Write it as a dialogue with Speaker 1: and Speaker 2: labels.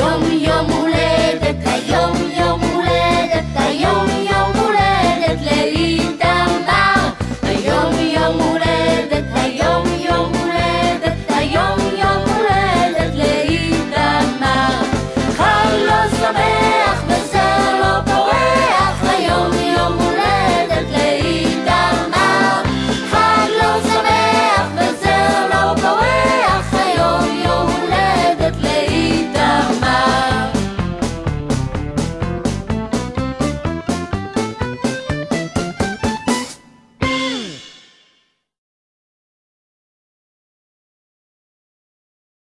Speaker 1: yum yum